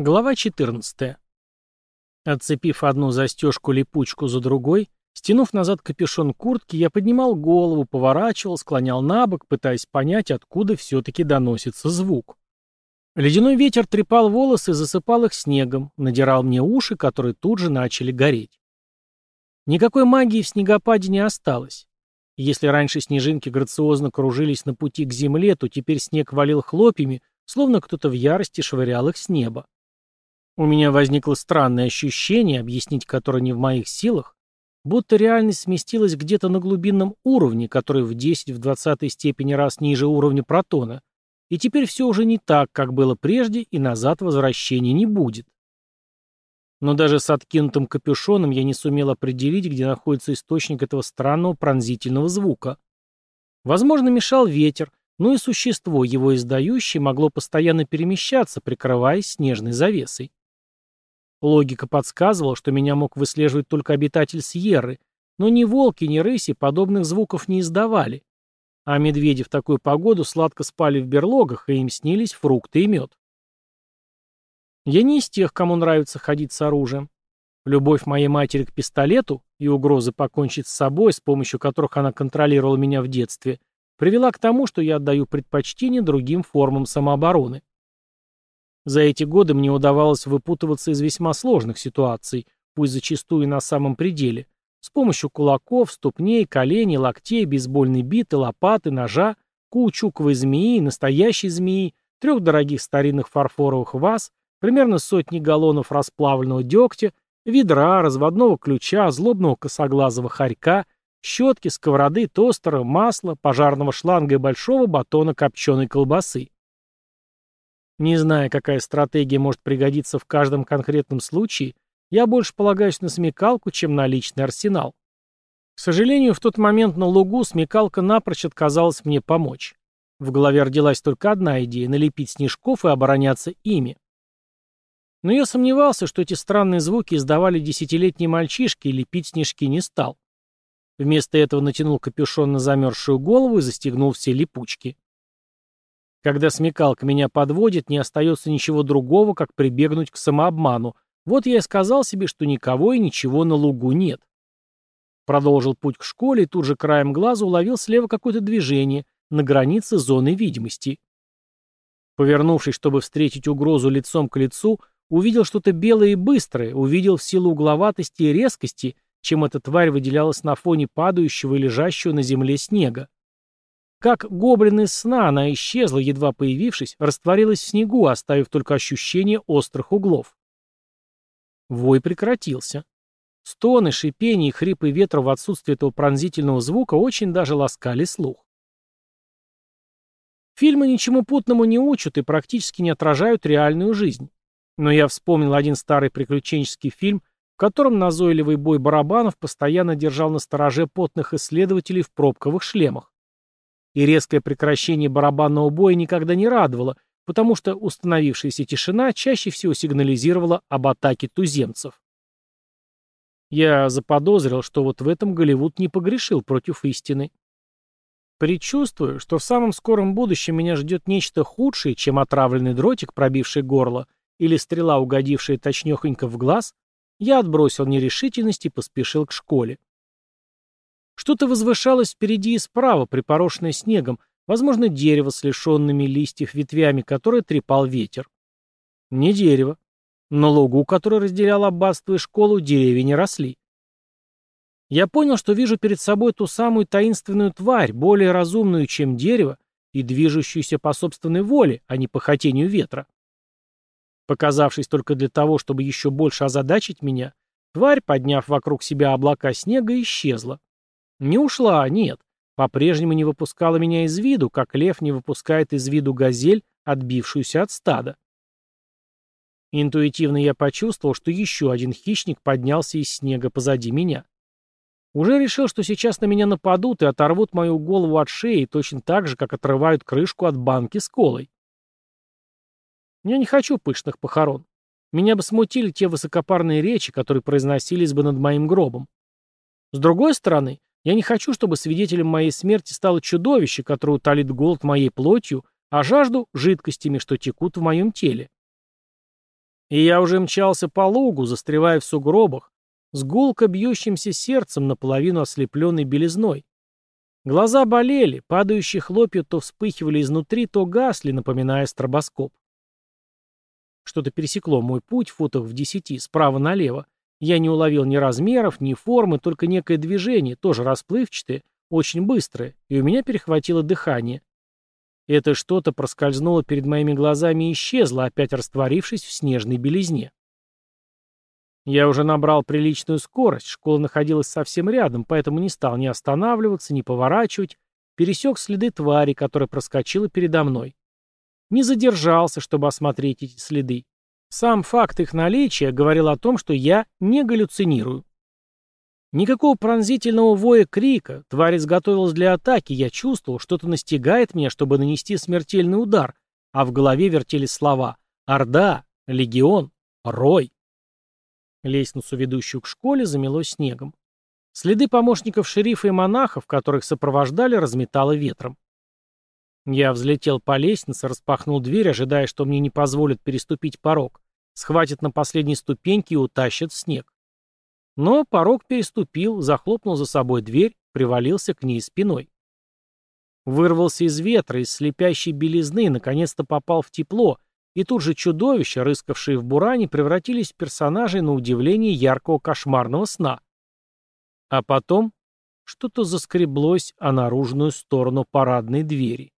Глава 14. Отцепив одну застежку-липучку за другой, стянув назад капюшон куртки, я поднимал голову, поворачивал, склонял на бок, пытаясь понять, откуда все-таки доносится звук. Ледяной ветер трепал волосы засыпал их снегом, надирал мне уши, которые тут же начали гореть. Никакой магии в снегопаде не осталось. Если раньше снежинки грациозно кружились на пути к земле, то теперь снег валил хлопьями, словно кто-то в ярости швырял их с неба. У меня возникло странное ощущение, объяснить которое не в моих силах, будто реальность сместилась где-то на глубинном уровне, который в 10 в 20 степени раз ниже уровня протона, и теперь все уже не так, как было прежде, и назад возвращения не будет. Но даже с откинутым капюшоном я не сумел определить, где находится источник этого странного пронзительного звука. Возможно, мешал ветер, но и существо, его издающее, могло постоянно перемещаться, прикрываясь снежной завесой. Логика подсказывала, что меня мог выслеживать только обитатель Сьерры, но ни волки, ни рыси подобных звуков не издавали. А медведи в такую погоду сладко спали в берлогах, и им снились фрукты и мед. Я не из тех, кому нравится ходить с оружием. Любовь моей матери к пистолету и угрозы покончить с собой, с помощью которых она контролировала меня в детстве, привела к тому, что я отдаю предпочтение другим формам самообороны. За эти годы мне удавалось выпутываться из весьма сложных ситуаций, пусть зачастую и на самом пределе, с помощью кулаков, ступней, коленей, локтей, бейсбольной биты, лопаты, ножа, каучуковой змеи, настоящей змеи, трех дорогих старинных фарфоровых ваз, примерно сотни галлонов расплавленного дегтя, ведра, разводного ключа, злобного косоглазого хорька, щетки, сковороды, тостера, масла, пожарного шланга и большого батона копченой колбасы. Не зная, какая стратегия может пригодиться в каждом конкретном случае, я больше полагаюсь на смекалку, чем на личный арсенал. К сожалению, в тот момент на лугу смекалка напрочь отказалась мне помочь. В голове родилась только одна идея — налепить снежков и обороняться ими. Но я сомневался, что эти странные звуки издавали десятилетние мальчишки, и лепить снежки не стал. Вместо этого натянул капюшон на замерзшую голову и застегнул все липучки. Когда смекалка меня подводит, не остается ничего другого, как прибегнуть к самообману. Вот я и сказал себе, что никого и ничего на лугу нет. Продолжил путь к школе и тут же краем глаза уловил слева какое-то движение на границе зоны видимости. Повернувшись, чтобы встретить угрозу лицом к лицу, увидел что-то белое и быстрое, увидел в силу угловатости и резкости, чем эта тварь выделялась на фоне падающего и лежащего на земле снега. Как гоблин из сна, она исчезла, едва появившись, растворилась в снегу, оставив только ощущение острых углов. Вой прекратился. Стоны, шипение и хрипы ветра в отсутствие этого пронзительного звука очень даже ласкали слух. Фильмы ничему путному не учат и практически не отражают реальную жизнь. Но я вспомнил один старый приключенческий фильм, в котором назойливый бой барабанов постоянно держал на стороже потных исследователей в пробковых шлемах и резкое прекращение барабанного боя никогда не радовало, потому что установившаяся тишина чаще всего сигнализировала об атаке туземцев. Я заподозрил, что вот в этом Голливуд не погрешил против истины. Предчувствую, что в самом скором будущем меня ждет нечто худшее, чем отравленный дротик, пробивший горло, или стрела, угодившая точнёхонько в глаз, я отбросил нерешительность и поспешил к школе. Что-то возвышалось впереди и справа, припорошенное снегом, возможно, дерево с лишенными листьев ветвями, которое трепал ветер. Не дерево. На лугу, который разделял аббатство и школу, деревья не росли. Я понял, что вижу перед собой ту самую таинственную тварь, более разумную, чем дерево, и движущуюся по собственной воле, а не по хотению ветра. Показавшись только для того, чтобы еще больше озадачить меня, тварь, подняв вокруг себя облака снега, исчезла. Не ушла, нет. По-прежнему не выпускала меня из виду, как лев не выпускает из виду газель, отбившуюся от стада. Интуитивно я почувствовал, что еще один хищник поднялся из снега позади меня. Уже решил, что сейчас на меня нападут и оторвут мою голову от шеи, точно так же, как отрывают крышку от банки с колой. Я не хочу пышных похорон. Меня бы смутили те высокопарные речи, которые произносились бы над моим гробом. С другой стороны, я не хочу, чтобы свидетелем моей смерти стало чудовище, которое утолит голод моей плотью, а жажду — жидкостями, что текут в моем теле. И я уже мчался по лугу, застревая в сугробах, с гулко бьющимся сердцем, наполовину ослепленной белизной. Глаза болели, падающие хлопья то вспыхивали изнутри, то гасли, напоминая стробоскоп. Что-то пересекло мой путь в футах в десяти, справа налево. Я не уловил ни размеров, ни формы, только некое движение, тоже расплывчатое, очень быстрое, и у меня перехватило дыхание. Это что-то проскользнуло перед моими глазами и исчезло, опять растворившись в снежной белизне. Я уже набрал приличную скорость, школа находилась совсем рядом, поэтому не стал ни останавливаться, ни поворачивать, пересек следы твари, которая проскочила передо мной. Не задержался, чтобы осмотреть эти следы. Сам факт их наличия говорил о том, что я не галлюцинирую. Никакого пронзительного воя крика, тварь изготовилась для атаки, я чувствовал, что-то настигает меня, чтобы нанести смертельный удар, а в голове вертелись слова «Орда», «Легион», «Рой». Лестницу, ведущую к школе, замело снегом. Следы помощников шерифа и монахов, которых сопровождали, разметало ветром. Я взлетел по лестнице, распахнул дверь, ожидая, что мне не позволят переступить порог, схватят на последней ступеньке и утащат в снег. Но порог переступил, захлопнул за собой дверь, привалился к ней спиной. Вырвался из ветра, из слепящей белизны, наконец-то попал в тепло, и тут же чудовища, рыскавшие в буране, превратились в персонажей на удивление яркого кошмарного сна. А потом что-то заскреблось о наружную сторону парадной двери.